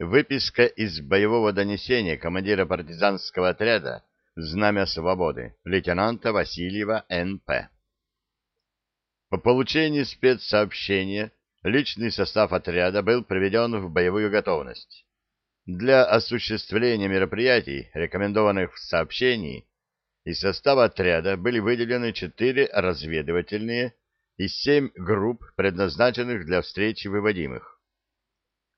Выписка из боевого донесения командира партизанского отряда «Знамя свободы» лейтенанта Васильева Н.П. По получении спецсообщения личный состав отряда был приведен в боевую готовность. Для осуществления мероприятий, рекомендованных в сообщении, из состава отряда были выделены четыре разведывательные и семь групп, предназначенных для встречи выводимых.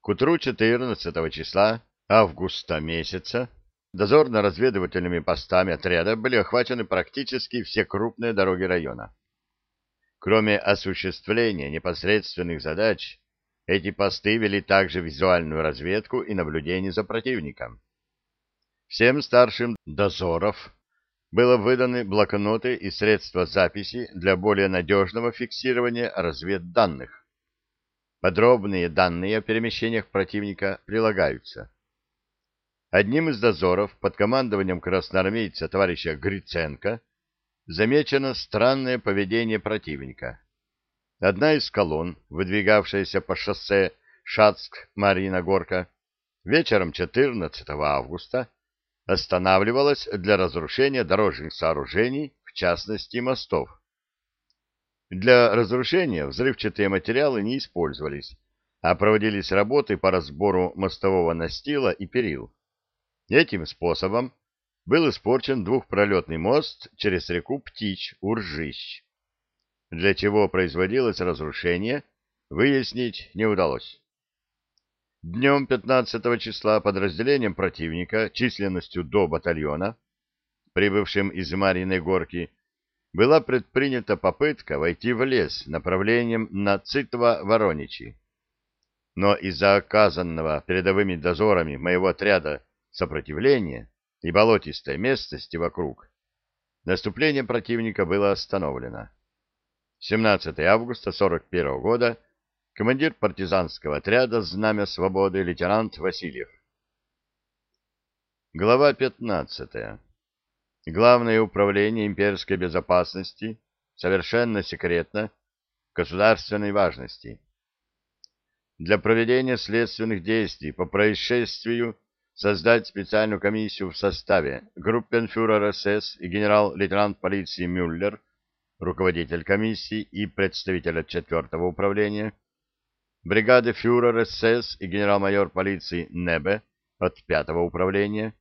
К утру 14 числа августа месяца дозорно-разведывательными постами отряда были охвачены практически все крупные дороги района. Кроме осуществления непосредственных задач, эти посты вели также визуальную разведку и наблюдение за противником. Всем старшим дозоров было выданы блокноты и средства записи для более надежного фиксирования разведданных. Подробные данные о перемещениях противника прилагаются. Одним из дозоров под командованием красноармейца товарища Гриценко замечено странное поведение противника. Одна из колонн, выдвигавшаяся по шоссе Шацк-Марина Горка, вечером 14 августа останавливалась для разрушения дорожных сооружений, в частности мостов. Для разрушения взрывчатые материалы не использовались, а проводились работы по разбору мостового настила и перил. Этим способом был испорчен двухпролетный мост через реку Птич-Уржищ. Для чего производилось разрушение, выяснить не удалось. Днем 15 числа подразделением противника численностью до батальона, прибывшим из Мариной горки, была предпринята попытка войти в лес направлением на Цитва-Вороничи. Но из-за оказанного передовыми дозорами моего отряда сопротивления и болотистой местности вокруг, наступление противника было остановлено. 17 августа 41 года командир партизанского отряда «Знамя свободы» лейтенант Васильев. Глава 15. Главное управление имперской безопасности совершенно секретно, государственной важности. Для проведения следственных действий по происшествию создать специальную комиссию в составе группенфюрер СС и генерал-лейтенант полиции Мюллер, руководитель комиссии и представитель от 4 управления, бригады фюрер СС и генерал-майор полиции Небе от 5 управления,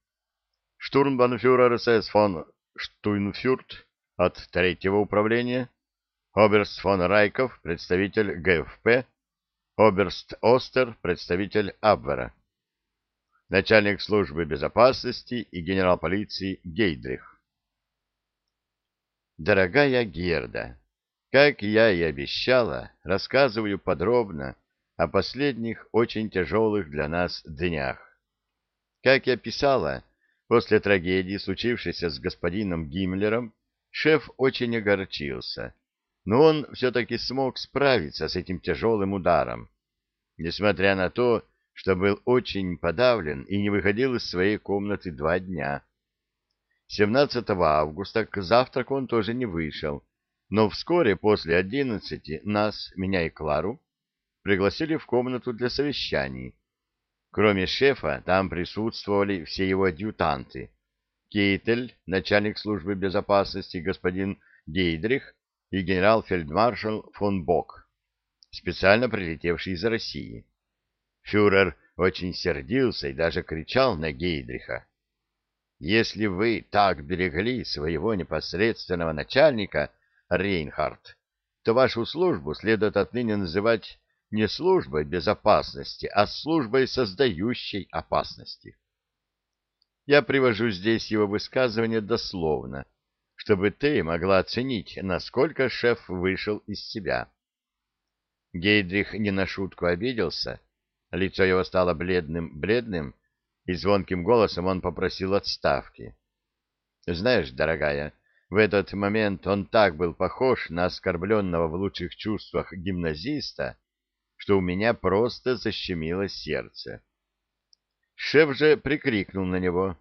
штурмбанфюрер СС фон Штуйнфюрт от третьего управления, оберст фон Райков, представитель ГФП, оберст Остер, представитель Абвера, начальник службы безопасности и генерал полиции Гейдрих. Дорогая Герда, как я и обещала, рассказываю подробно о последних очень тяжелых для нас днях. Как я писала, После трагедии, случившейся с господином Гиммлером, шеф очень огорчился, но он все-таки смог справиться с этим тяжелым ударом, несмотря на то, что был очень подавлен и не выходил из своей комнаты два дня. 17 августа к завтраку он тоже не вышел, но вскоре после одиннадцати нас, меня и Клару, пригласили в комнату для совещаний, Кроме шефа, там присутствовали все его адъютанты. Кейтель, начальник службы безопасности господин Гейдрих и генерал-фельдмаршал фон Бок, специально прилетевший из России. Фюрер очень сердился и даже кричал на Гейдриха. «Если вы так берегли своего непосредственного начальника, Рейнхард, то вашу службу следует отныне называть не службой безопасности, а службой создающей опасности. Я привожу здесь его высказывание дословно, чтобы ты могла оценить, насколько шеф вышел из себя. Гейдрих не на шутку обиделся, лицо его стало бледным-бледным, и звонким голосом он попросил отставки. Знаешь, дорогая, в этот момент он так был похож на оскорбленного в лучших чувствах гимназиста, что у меня просто защемило сердце. Шеф же прикрикнул на него.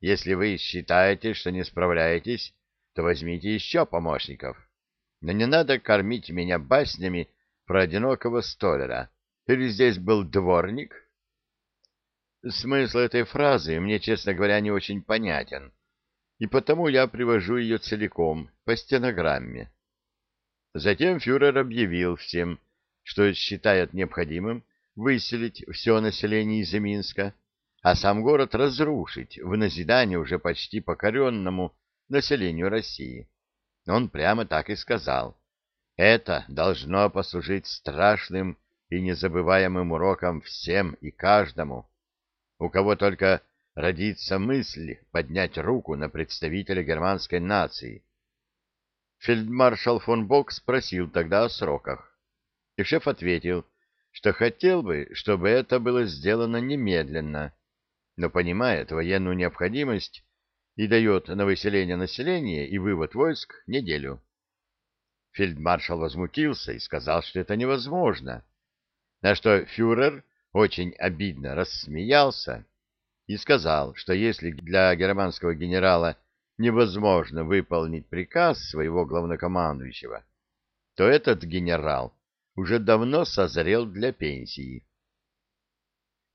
«Если вы считаете, что не справляетесь, то возьмите еще помощников. Но не надо кормить меня баснями про одинокого столяра. Или здесь был дворник?» Смысл этой фразы мне, честно говоря, не очень понятен, и потому я привожу ее целиком, по стенограмме. Затем фюрер объявил всем, что считает необходимым выселить все население из Минска, а сам город разрушить в назидание уже почти покоренному населению России. Он прямо так и сказал. Это должно послужить страшным и незабываемым уроком всем и каждому, у кого только родится мысль поднять руку на представителя германской нации. Фельдмаршал фон Бок спросил тогда о сроках, и шеф ответил, что хотел бы, чтобы это было сделано немедленно, но понимает военную необходимость и дает на выселение населения и вывод войск неделю. Фельдмаршал возмутился и сказал, что это невозможно, на что фюрер очень обидно рассмеялся и сказал, что если для германского генерала невозможно выполнить приказ своего главнокомандующего, то этот генерал уже давно созрел для пенсии.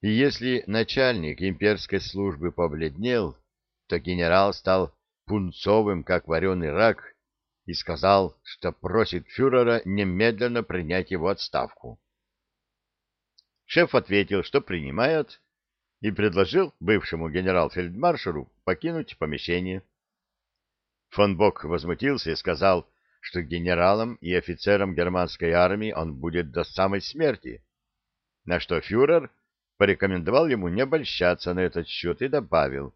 И если начальник имперской службы побледнел, то генерал стал пунцовым, как вареный рак, и сказал, что просит фюрера немедленно принять его отставку. Шеф ответил, что принимает, и предложил бывшему генерал-фельдмаршалу покинуть помещение. Фон Бок возмутился и сказал, что генералом и офицером германской армии он будет до самой смерти, на что фюрер порекомендовал ему не обольщаться на этот счет и добавил,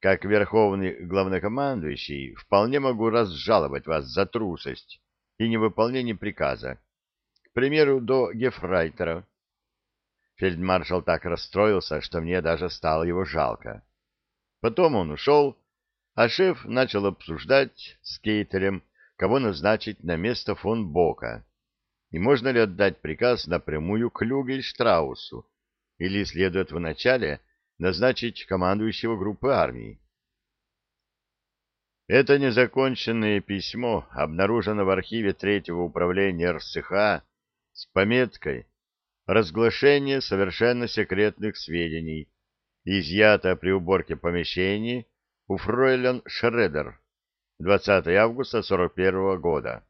как верховный главнокомандующий вполне могу разжаловать вас за трусость и невыполнение приказа, к примеру, до гефрайтера. Фельдмаршал так расстроился, что мне даже стало его жалко. Потом он ушел, а шеф начал обсуждать с Кейтерем, кого назначить на место фон Бока, и можно ли отдать приказ напрямую Клюге и Штраусу, или следует вначале назначить командующего группы армий. Это незаконченное письмо обнаружено в архиве Третьего управления РСХ с пометкой разглашение совершенно секретных сведений, изъято при уборке помещений у фройлен Шредер 20 августа 41 года.